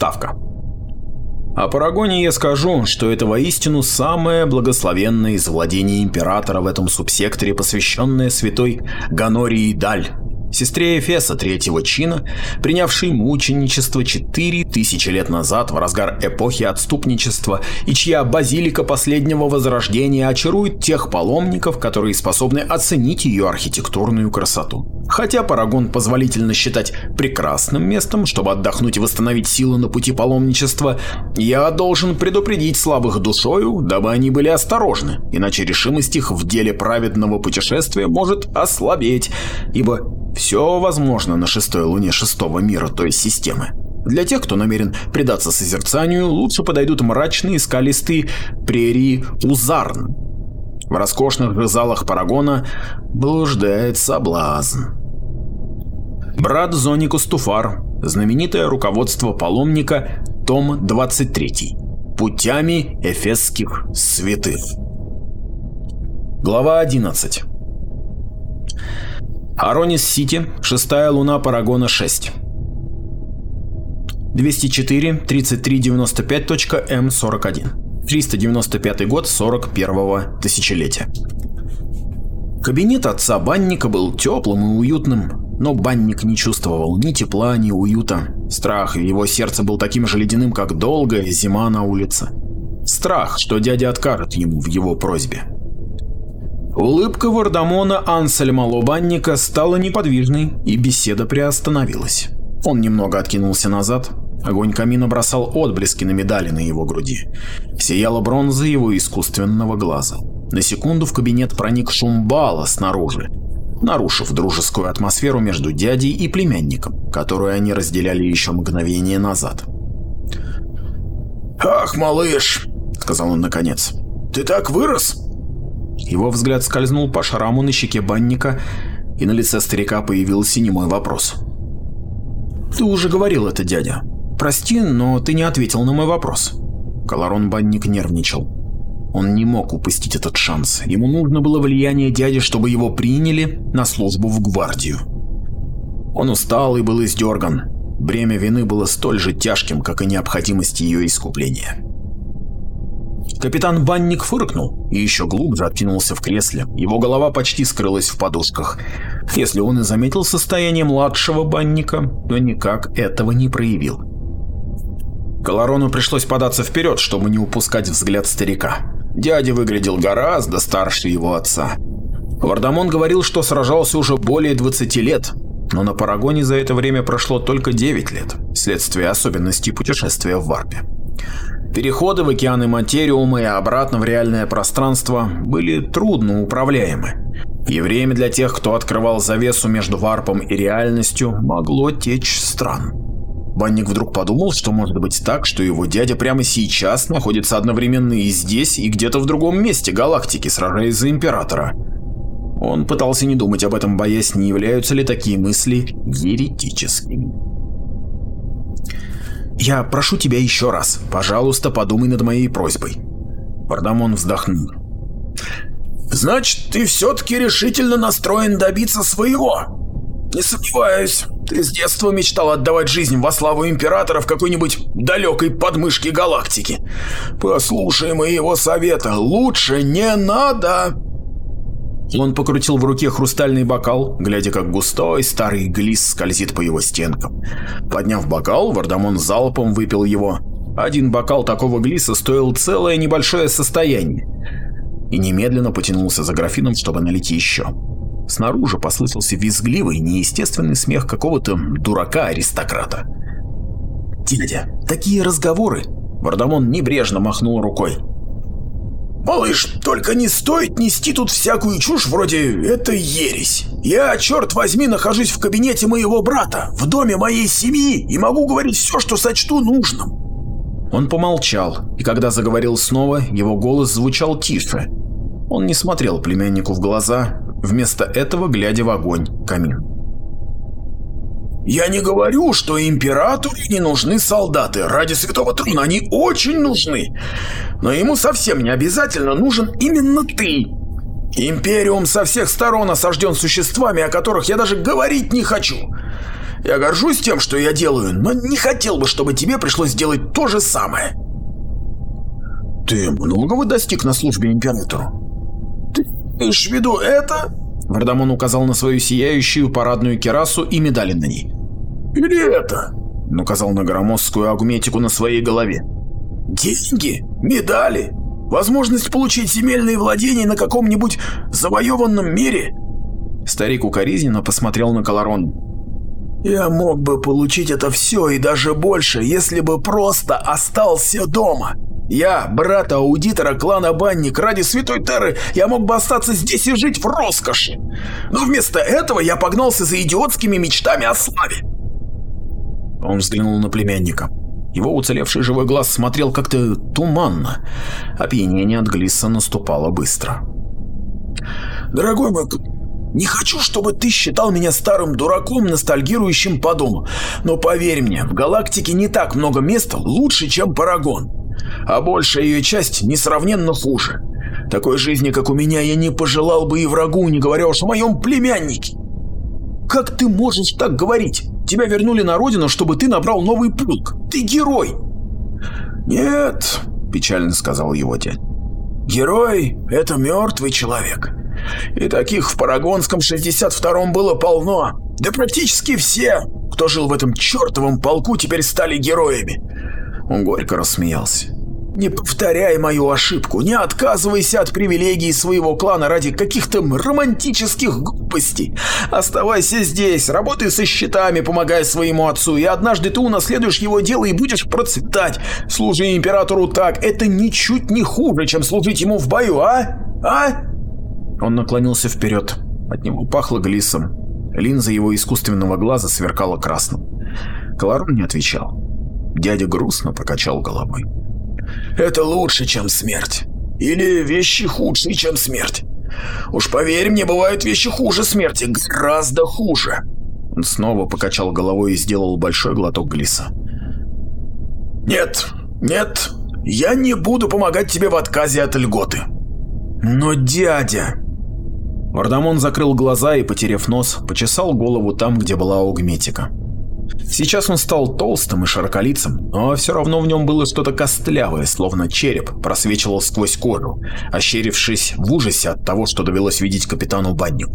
Вставка. О Парагоне я скажу, что это воистину самое благословенное из владений императора в этом субсекторе, посвященное святой Ганории Даль, сестре Эфеса третьего чина, принявшей мученичество четыре тысячи лет назад в разгар эпохи отступничества и чья базилика последнего возрождения очарует тех паломников, которые способны оценить ее архитектурную красоту. Хотя Парагон позволительно считать прекрасным местом, чтобы отдохнуть и восстановить силы на пути паломничества, я должен предупредить слабых душою, дабы они были осторожны, иначе решимость их в деле праведного путешествия может ослабеть, ибо все возможно на шестой луне шестого мира, то есть системы. Для тех, кто намерен предаться созерцанию, лучше подойдут мрачные скалистые прерии Узарн. В роскошных залах Парагона блуждает соблазн. Брат Зоникус Туфар, знаменитое руководство паломника, том 23. Путями эфесских святых. Глава 11. Аронис-Сити, шестая луна Парагона 6. 204 3395.М41. 395 год 41-го тысячелетия. Кабинет отца Банника был теплым и уютным, но Банник не чувствовал ни тепла, ни уюта. Страх в его сердце был таким же ледяным, как долгая зима на улице. Страх, что дядя откажет ему в его просьбе. Улыбка Вардамона Ансельма Лобанника стала неподвижной, и беседа приостановилась. Он немного откинулся назад. Огонь камина бросал отблески на медали на его груди. Сияла бронза его искусственного глаза. На секунду в кабинет проник шум бала снаружи, нарушив дружескую атмосферу между дядей и племянником, которую они разделяли еще мгновение назад. «Ах, малыш!» — сказал он наконец. «Ты так вырос!» Его взгляд скользнул по шраму на щеке банника, и на лице старика появился немой вопрос. «Ты уже говорил это, дядя. Прости, но ты не ответил на мой вопрос». Колорон банник нервничал. Он не мог упустить этот шанс. Ему нужно было влияние дяди, чтобы его приняли на службу в гвардию. Он устал и был издерган. Бремя вины было столь же тяжким, как и необходимость ее искупления. Капитан Банник фыркнул и еще глубже откинулся в кресле. Его голова почти скрылась в подушках. Если он и заметил состояние младшего Банника, то никак этого не проявил. Колорону пришлось податься вперед, чтобы не упускать взгляд старика. Дядя выглядел гораздо старше его отца. Вардамон говорил, что сражался уже более 20 лет, но на Парагоне за это время прошло только 9 лет, вследствие особенностей путешествия в Варпе. Переходы в океаны Материума и обратно в реальное пространство были трудно управляемы. И время для тех, кто открывал завесу между варпом и реальностью, могло течь стран. Банник вдруг подумал, что может быть так, что его дядя прямо сейчас находится одновременно и здесь, и где-то в другом месте галактики, сражаясь за Императора. Он пытался не думать об этом, боясь, не являются ли такие мысли еретическими. «Я прошу тебя еще раз, пожалуйста, подумай над моей просьбой». Бардамон вздохнул. «Значит, ты все-таки решительно настроен добиться своего?» «Не сомневаюсь. Ты с детства мечтал отдавать жизнь во славу Императора в какой-нибудь далекой подмышке галактики. Послушай моего совета, лучше не надо!» Он покрутил в руке хрустальный бокал, глядя, как густой старый глис скользит по его стенкам. Подняв бокал, Вардамон залпом выпил его. Один бокал такого глиса стоил целое небольшое состояние. И немедленно потянулся за графином, чтобы налить еще. Снаружи послышался визгливый, неестественный смех какого-то дурака-аристократа. «Дядя, такие разговоры!» Вардамон небрежно махнул рукой. «Малыш, только не стоит нести тут всякую чушь вроде «это ересь». Я, черт возьми, нахожусь в кабинете моего брата, в доме моей семьи и могу говорить все, что сочту нужным». Он помолчал, и когда заговорил снова, его голос звучал тише. Он не смотрел племяннику в глаза, вместо этого глядя в огонь камин. Я не говорю, что императору не нужны солдаты. Ради святого трона они очень нужны. Но ему совсем не обязательно нужен именно ты. Империум со всех сторон осажден существами, о которых я даже говорить не хочу. Я горжусь тем, что я делаю, но не хотел бы, чтобы тебе пришлось делать то же самое. Ты многого достиг на службе императору? Ты имеешь в виду это? Вардамон указал на свою сияющую парадную керасу и медали на ней. Или это? Он указал на громоздкую агметику на своей голове. Деньги? Медали? Возможность получить земельные владения на каком-нибудь завоеванном мире? Старик укоризненно посмотрел на Колорон. «Я мог бы получить это все и даже больше, если бы просто остался дома. Я, брат аудитора клана Банник, ради Святой Терры я мог бы остаться здесь и жить в роскоши. Но вместо этого я погнался за идиотскими мечтами о славе». Он взглянул на племянника. Его уцелевший живой глаз смотрел как-то туманно. Опьянение от Глисса наступало быстро. «Дорогой мой не хочу, чтобы ты считал меня старым дураком, ностальгирующим по дому. Но поверь мне, в галактике не так много места лучше, чем Парагон. А большая ее часть несравненно хуже. Такой жизни, как у меня, я не пожелал бы и врагу, не говоря уж о моем племяннике. Как ты можешь так говорить? Тебя вернули на родину, чтобы ты набрал новый полк. Ты герой. Нет, печально сказал его дядь. Герой — это мертвый человек. И таких в Парагонском 62-м было полно. Да практически все, кто жил в этом чертовом полку, теперь стали героями. Он горько рассмеялся. Не повторяй мою ошибку, не отказывайся от привилегий своего клана ради каких-то романтических глупостей. Оставайся здесь, работай со счетами, помогай своему отцу, и однажды ты унаследуешь его дело и будешь процветать. Служи императору так, это ничуть не хуже, чем служить ему в бою, а? А? Он наклонился вперед. От него пахло глиссом. Линза его искусственного глаза сверкала красным. Колорон не отвечал. Дядя грустно покачал головой. «Это лучше, чем смерть. Или вещи худшие, чем смерть. Уж поверь мне, бывают вещи хуже смерти, гораздо хуже». Он снова покачал головой и сделал большой глоток глиса. «Нет, нет, я не буду помогать тебе в отказе от льготы». «Но дядя...» Вардамон закрыл глаза и, потеряв нос, почесал голову там, где была аугметика. Сейчас он стал толстым и широколицым, но все равно в нем было что-то костлявое, словно череп, просвечивал сквозь кожу, ощерившись в ужасе от того, что довелось видеть капитану Бадню.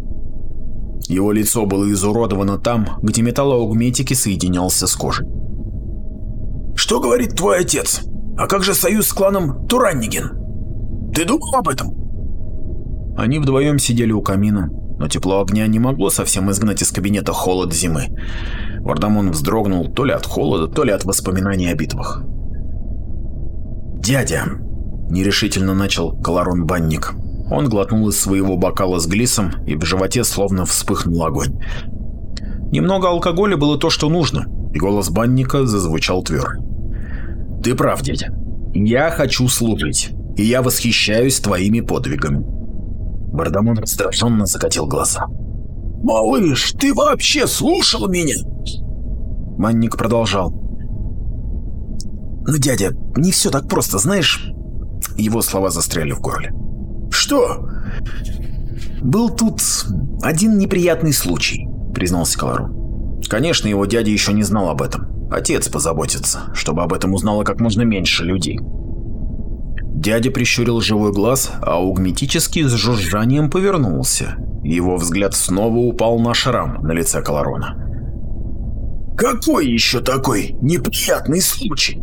Его лицо было изуродовано там, где металл аугметики соединялся с кожей. «Что говорит твой отец? А как же союз с кланом Тураннигин? Ты думал об этом?» Они вдвоем сидели у камина, но тепло огня не могло совсем изгнать из кабинета холод зимы. Вардамон вздрогнул то ли от холода, то ли от воспоминаний о битвах. «Дядя!» – нерешительно начал Колорон Банник. Он глотнул из своего бокала с глиссом, и в животе словно вспыхнул огонь. Немного алкоголя было то, что нужно, и голос банника зазвучал твердо. «Ты прав, дядя. Я хочу служить, и я восхищаюсь твоими подвигами. Бардамон раздраженно закатил глаза. «Малыш, ты вообще слушал меня?» Манник продолжал. «Ну, дядя, не все так просто, знаешь...» Его слова застряли в горле. «Что?» «Был тут один неприятный случай», — признался Колору. Конечно, его дядя еще не знал об этом. Отец позаботится, чтобы об этом узнало как можно меньше людей. Дядя прищурил живой глаз, а аугметический с жужжанием повернулся. Его взгляд снова упал на шрам на лице Колорона. «Какой еще такой неприятный случай?»